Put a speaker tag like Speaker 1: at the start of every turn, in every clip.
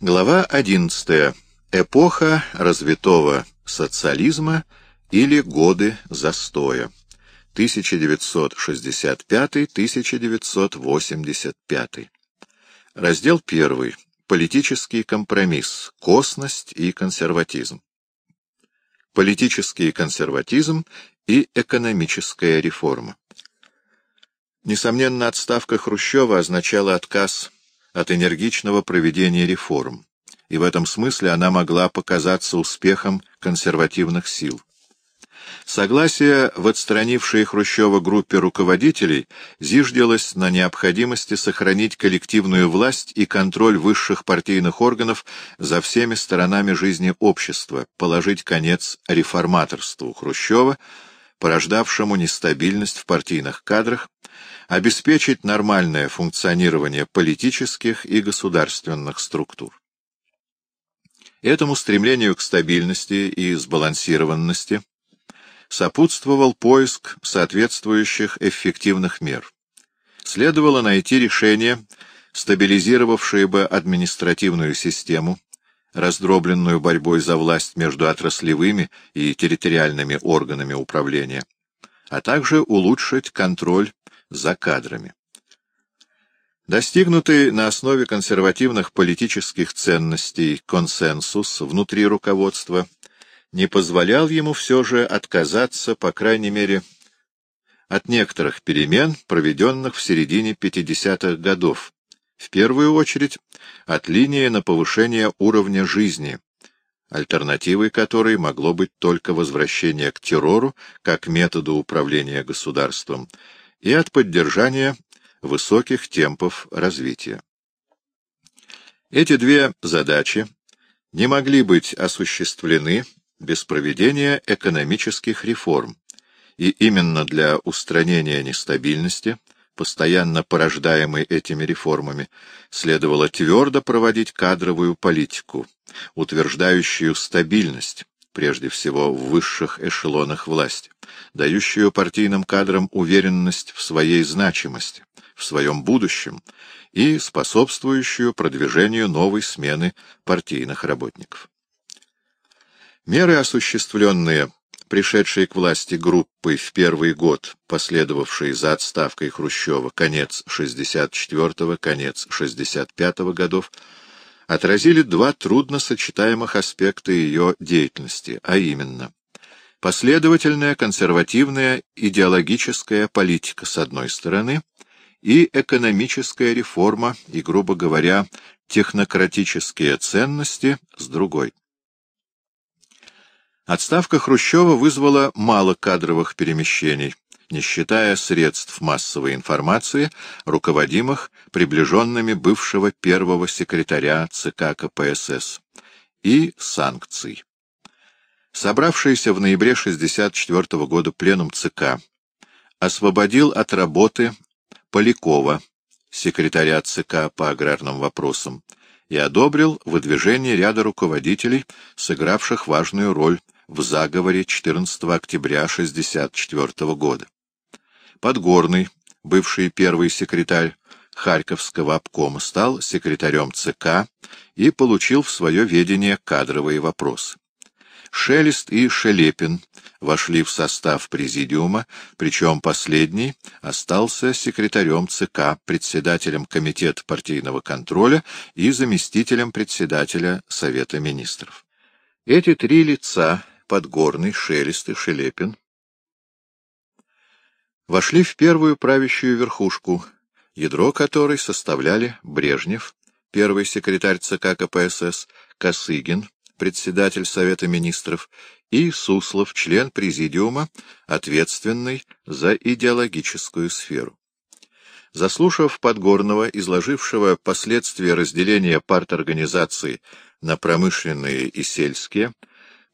Speaker 1: Глава 11. Эпоха развитого социализма или годы застоя. 1965-1985. Раздел 1. Политический компромисс. Косность и консерватизм. Политический консерватизм и экономическая реформа. Несомненно, отставка Хрущева означала отказ от энергичного проведения реформ, и в этом смысле она могла показаться успехом консервативных сил. Согласие в отстранившей Хрущева группе руководителей зиждилось на необходимости сохранить коллективную власть и контроль высших партийных органов за всеми сторонами жизни общества, положить конец реформаторству Хрущева, порождавшему нестабильность в партийных кадрах, обеспечить нормальное функционирование политических и государственных структур. Этому стремлению к стабильности и сбалансированности сопутствовал поиск соответствующих эффективных мер. Следовало найти решение, стабилизировавшее бы административную систему, раздробленную борьбой за власть между отраслевыми и территориальными органами управления, а также улучшить контроль за кадрами. Достигнутый на основе консервативных политических ценностей консенсус внутри руководства не позволял ему все же отказаться, по крайней мере, от некоторых перемен, проведенных в середине 50-х годов, в первую очередь от линии на повышение уровня жизни, альтернативой которой могло быть только возвращение к террору как методу управления государством, и от поддержания высоких темпов развития. Эти две задачи не могли быть осуществлены без проведения экономических реформ, и именно для устранения нестабильности, постоянно порождаемой этими реформами, следовало твердо проводить кадровую политику, утверждающую стабильность, прежде всего в высших эшелонах власти, дающую партийным кадрам уверенность в своей значимости, в своем будущем и способствующую продвижению новой смены партийных работников. Меры, осуществленные пришедшей к власти группой в первый год, последовавшей за отставкой Хрущева, конец 64-го, конец 65-го годов, отразили два трудно сочетаемых аспекта ее деятельности, а именно последовательная консервативная идеологическая политика с одной стороны и экономическая реформа и, грубо говоря, технократические ценности с другой. Отставка Хрущева вызвала мало кадровых перемещений, не считая средств массовой информации, руководимых приближенными бывшего первого секретаря ЦК КПСС, и санкций. Собравшийся в ноябре 1964 года пленум ЦК освободил от работы Полякова, секретаря ЦК по аграрным вопросам, и одобрил выдвижение ряда руководителей, сыгравших важную роль в заговоре 14 октября 1964 года. Подгорный, бывший первый секретарь Харьковского обкома, стал секретарем ЦК и получил в свое ведение кадровые вопросы. Шелест и Шелепин вошли в состав президиума, причем последний остался секретарем ЦК, председателем Комитета партийного контроля и заместителем председателя Совета министров. Эти три лица, Подгорный, Шелест и Шелепин, вошли в первую правящую верхушку, ядро которой составляли Брежнев, первый секретарь ЦК КПСС, Косыгин, председатель Совета министров, и Суслов, член президиума, ответственный за идеологическую сферу. Заслушав Подгорного, изложившего последствия разделения парторганизаций на промышленные и сельские,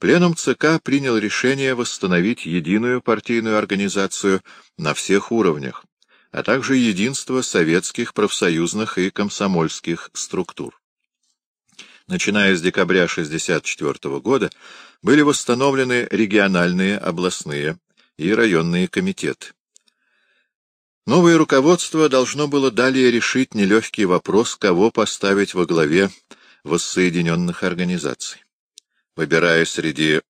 Speaker 1: Пленум ЦК принял решение восстановить единую партийную организацию на всех уровнях, а также единство советских профсоюзных и комсомольских структур. Начиная с декабря 1964 года были восстановлены региональные, областные и районные комитеты. Новое руководство должно было далее решить нелегкий вопрос, кого поставить во главе воссоединенных организаций. Выбирая среди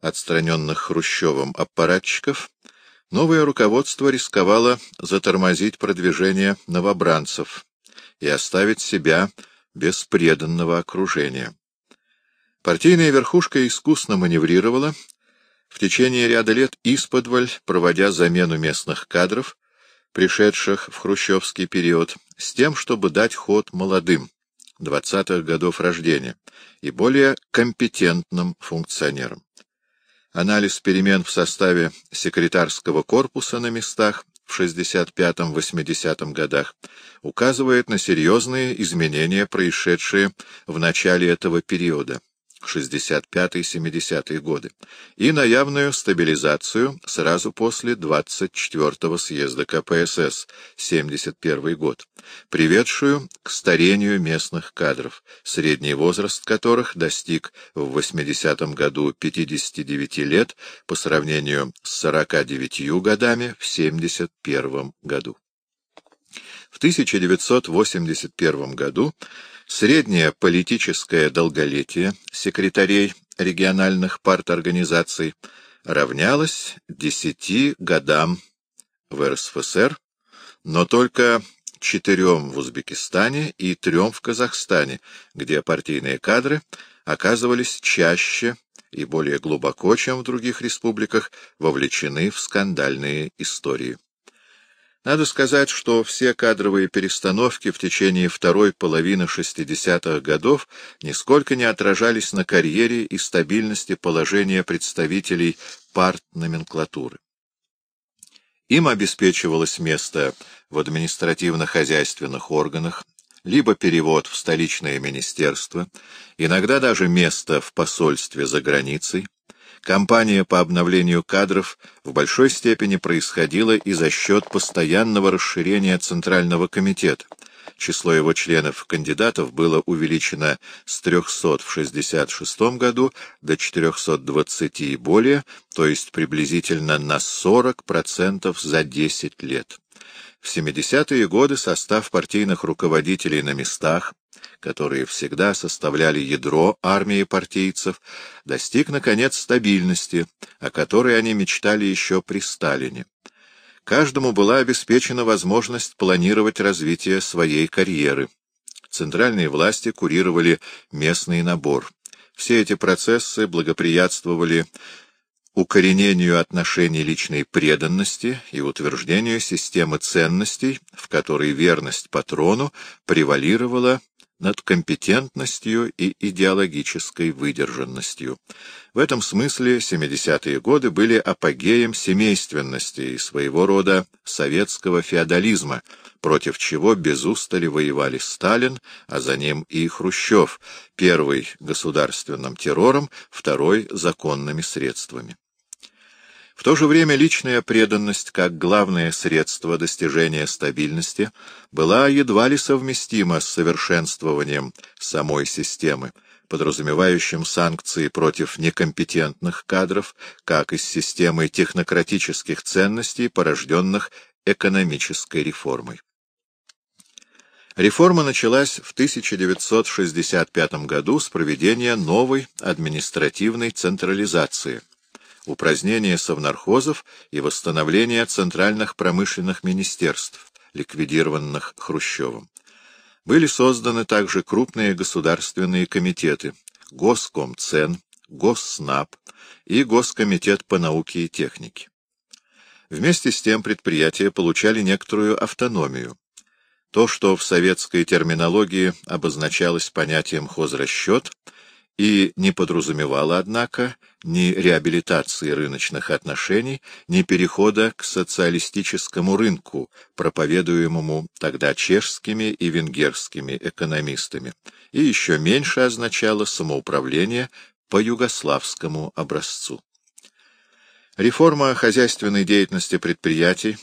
Speaker 1: отстраненных Хрущевым аппаратчиков, новое руководство рисковало затормозить продвижение новобранцев и оставить себя без преданного окружения. Партийная верхушка искусно маневрировала, в течение ряда лет исподволь проводя замену местных кадров, пришедших в хрущевский период, с тем, чтобы дать ход молодым, 20-х годов рождения, и более компетентным функционерам. Анализ перемен в составе секретарского корпуса на местах в 65-80 годах указывает на серьезные изменения, происшедшие в начале этого периода. 65-70 годы, и на явную стабилизацию сразу после 24-го съезда КПСС 71 год, приведшую к старению местных кадров, средний возраст которых достиг в 80-м году 59 лет по сравнению с 49 годами в 71 году. В 1981 году Среднее политическое долголетие секретарей региональных парторганизаций равнялось десяти годам в РСФСР, но только четырем в Узбекистане и трем в Казахстане, где партийные кадры оказывались чаще и более глубоко, чем в других республиках, вовлечены в скандальные истории. Надо сказать, что все кадровые перестановки в течение второй половины 60-х годов нисколько не отражались на карьере и стабильности положения представителей партноменклатуры. Им обеспечивалось место в административно-хозяйственных органах, либо перевод в столичное министерство, иногда даже место в посольстве за границей, Кампания по обновлению кадров в большой степени происходила и за счет постоянного расширения Центрального комитета. Число его членов-кандидатов было увеличено с 300 в 1966 году до 420 и более, то есть приблизительно на 40% за 10 лет. В 70-е годы состав партийных руководителей на местах которые всегда составляли ядро армии партийцев, достиг, наконец, стабильности, о которой они мечтали еще при Сталине. Каждому была обеспечена возможность планировать развитие своей карьеры. Центральные власти курировали местный набор. Все эти процессы благоприятствовали укоренению отношений личной преданности и утверждению системы ценностей, в которой верность патрону превалировала над компетентностью и идеологической выдержанностью. В этом смысле 70-е годы были апогеем семейственности и своего рода советского феодализма, против чего без устали воевали Сталин, а за ним и Хрущев, первый государственным террором, второй законными средствами. В то же время личная преданность, как главное средство достижения стабильности, была едва ли совместима с совершенствованием самой системы, подразумевающим санкции против некомпетентных кадров, как и с системой технократических ценностей, порожденных экономической реформой. Реформа началась в 1965 году с проведения новой административной централизации – упразднение совнархозов и восстановление центральных промышленных министерств, ликвидированных Хрущевым. Были созданы также крупные государственные комитеты Госкомцен, Госснаб и Госкомитет по науке и технике. Вместе с тем предприятия получали некоторую автономию. То, что в советской терминологии обозначалось понятием хозрасчет, и не подразумевало, однако, ни реабилитации рыночных отношений, ни перехода к социалистическому рынку, проповедуемому тогда чешскими и венгерскими экономистами, и еще меньше означало самоуправление по югославскому образцу. Реформа хозяйственной деятельности предприятий,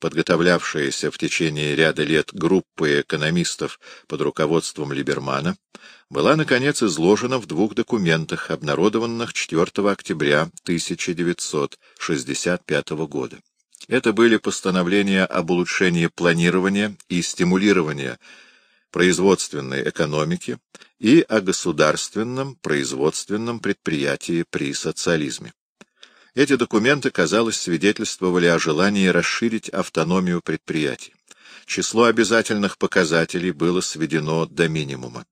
Speaker 1: подготовлявшаяся в течение ряда лет группой экономистов под руководством Либермана, была, наконец, изложена в двух документах, обнародованных 4 октября 1965 года. Это были постановления об улучшении планирования и стимулирования производственной экономики и о государственном производственном предприятии при социализме. Эти документы, казалось, свидетельствовали о желании расширить автономию предприятий. Число обязательных показателей было сведено до минимума.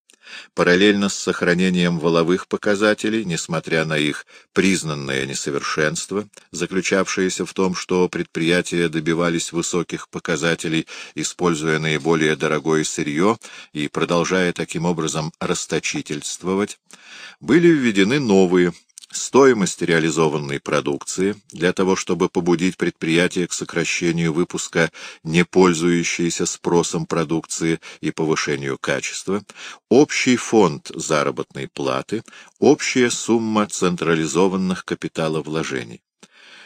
Speaker 1: Параллельно с сохранением воловых показателей, несмотря на их признанное несовершенство, заключавшееся в том, что предприятия добивались высоких показателей, используя наиболее дорогое сырье и продолжая таким образом расточительствовать, были введены новые, стоимость реализованной продукции для того, чтобы побудить предприятие к сокращению выпуска не пользующейся спросом продукции и повышению качества, общий фонд заработной платы, общая сумма централизованных капиталовложений.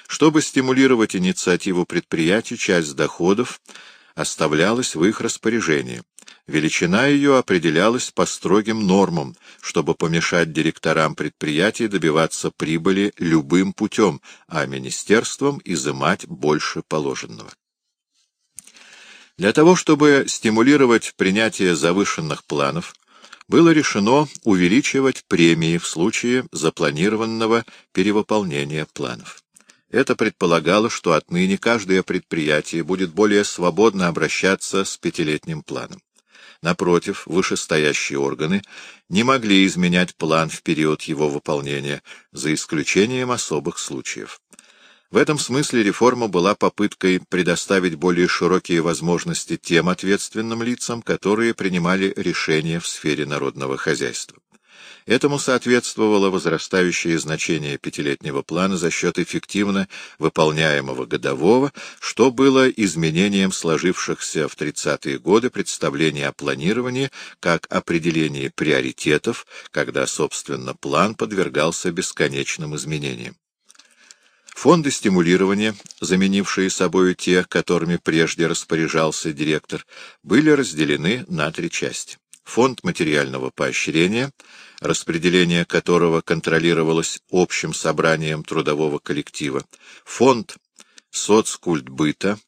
Speaker 1: Чтобы стимулировать инициативу предприятий, часть доходов оставлялась в их распоряжении. Величина ее определялась по строгим нормам, чтобы помешать директорам предприятий добиваться прибыли любым путем, а министерствам изымать больше положенного. Для того, чтобы стимулировать принятие завышенных планов, было решено увеличивать премии в случае запланированного перевыполнения планов. Это предполагало, что отныне каждое предприятие будет более свободно обращаться с пятилетним планом. Напротив, вышестоящие органы не могли изменять план в период его выполнения, за исключением особых случаев. В этом смысле реформа была попыткой предоставить более широкие возможности тем ответственным лицам, которые принимали решения в сфере народного хозяйства. Этому соответствовало возрастающее значение пятилетнего плана за счет эффективно выполняемого годового, что было изменением сложившихся в 30-е годы представлений о планировании как определении приоритетов, когда, собственно, план подвергался бесконечным изменениям. Фонды стимулирования, заменившие собою те, которыми прежде распоряжался директор, были разделены на три части. Фонд материального поощрения — распределение которого контролировалось общим собранием трудового коллектива, фонд соцкультбыта,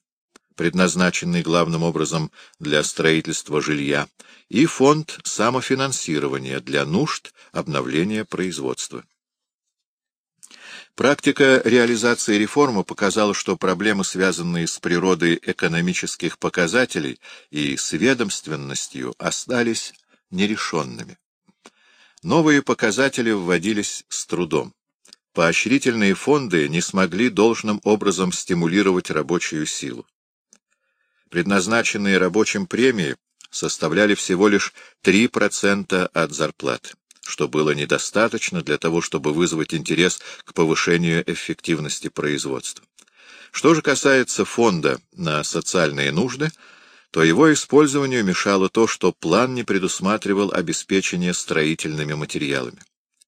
Speaker 1: предназначенный главным образом для строительства жилья, и фонд самофинансирования для нужд обновления производства. Практика реализации реформы показала, что проблемы, связанные с природой экономических показателей и с ведомственностью, остались нерешенными. Новые показатели вводились с трудом. Поощрительные фонды не смогли должным образом стимулировать рабочую силу. Предназначенные рабочим премии составляли всего лишь 3% от зарплаты, что было недостаточно для того, чтобы вызвать интерес к повышению эффективности производства. Что же касается фонда на социальные нужды, то его использованию мешало то, что план не предусматривал обеспечение строительными материалами.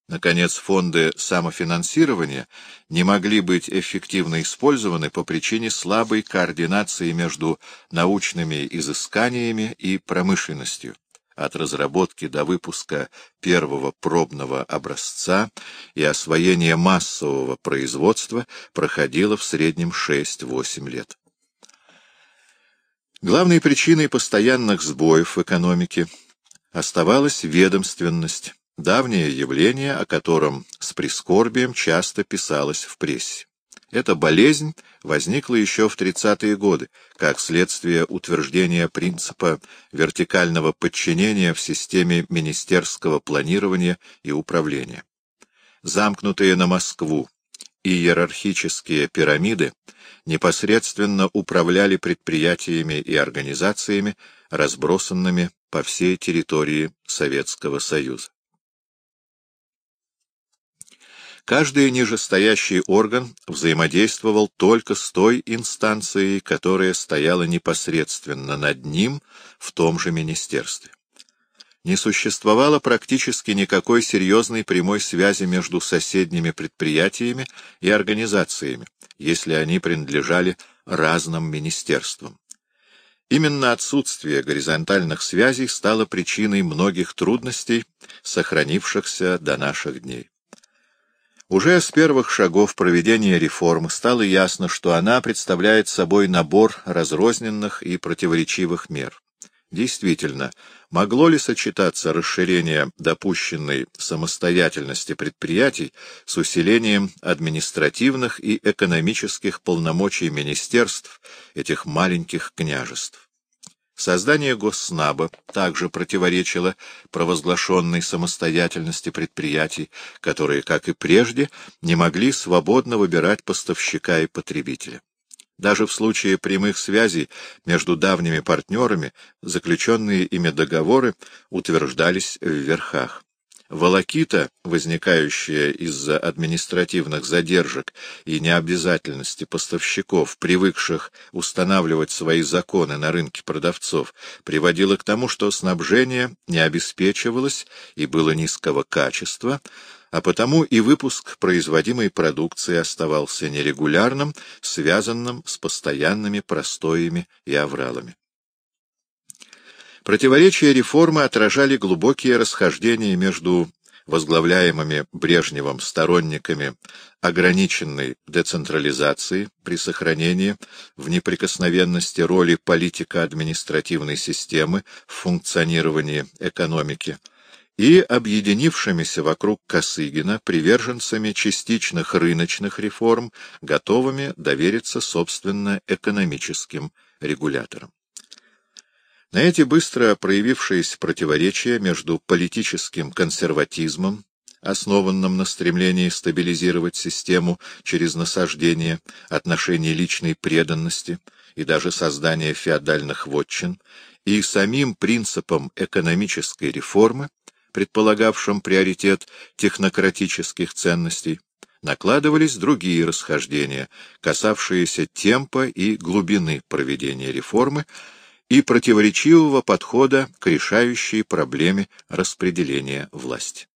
Speaker 1: Наконец, фонды самофинансирования не могли быть эффективно использованы по причине слабой координации между научными изысканиями и промышленностью. От разработки до выпуска первого пробного образца и освоения массового производства проходило в среднем 6-8 лет. Главной причиной постоянных сбоев в экономике оставалась ведомственность, давнее явление, о котором с прискорбием часто писалось в прессе. Эта болезнь возникла еще в 30-е годы, как следствие утверждения принципа вертикального подчинения в системе министерского планирования и управления. Замкнутые на Москву и иерархические пирамиды непосредственно управляли предприятиями и организациями, разбросанными по всей территории Советского Союза. Каждый нижестоящий орган взаимодействовал только с той инстанцией, которая стояла непосредственно над ним в том же министерстве не существовало практически никакой серьезной прямой связи между соседними предприятиями и организациями, если они принадлежали разным министерствам. Именно отсутствие горизонтальных связей стало причиной многих трудностей, сохранившихся до наших дней. Уже с первых шагов проведения реформы стало ясно, что она представляет собой набор разрозненных и противоречивых мер. Действительно, Могло ли сочетаться расширение допущенной самостоятельности предприятий с усилением административных и экономических полномочий министерств этих маленьких княжеств? Создание Госснаба также противоречило провозглашенной самостоятельности предприятий, которые, как и прежде, не могли свободно выбирать поставщика и потребителя. Даже в случае прямых связей между давними партнерами заключенные ими договоры утверждались в верхах. Волокита, возникающая из-за административных задержек и необязательности поставщиков, привыкших устанавливать свои законы на рынке продавцов, приводила к тому, что снабжение не обеспечивалось и было низкого качества, а потому и выпуск производимой продукции оставался нерегулярным, связанным с постоянными простоями и авралами. Противоречия реформы отражали глубокие расхождения между возглавляемыми Брежневым сторонниками ограниченной децентрализации при сохранении в неприкосновенности роли политико-административной системы в функционировании экономики, и объединившимися вокруг Косыгина приверженцами частичных рыночных реформ, готовыми довериться, собственно, экономическим регуляторам. На эти быстро проявившиеся противоречия между политическим консерватизмом, основанным на стремлении стабилизировать систему через насаждение отношений личной преданности и даже создание феодальных вотчин, и самим принципом экономической реформы, предполагавшим приоритет технократических ценностей, накладывались другие расхождения, касавшиеся темпа и глубины проведения реформы и противоречивого подхода к решающей проблеме распределения власти.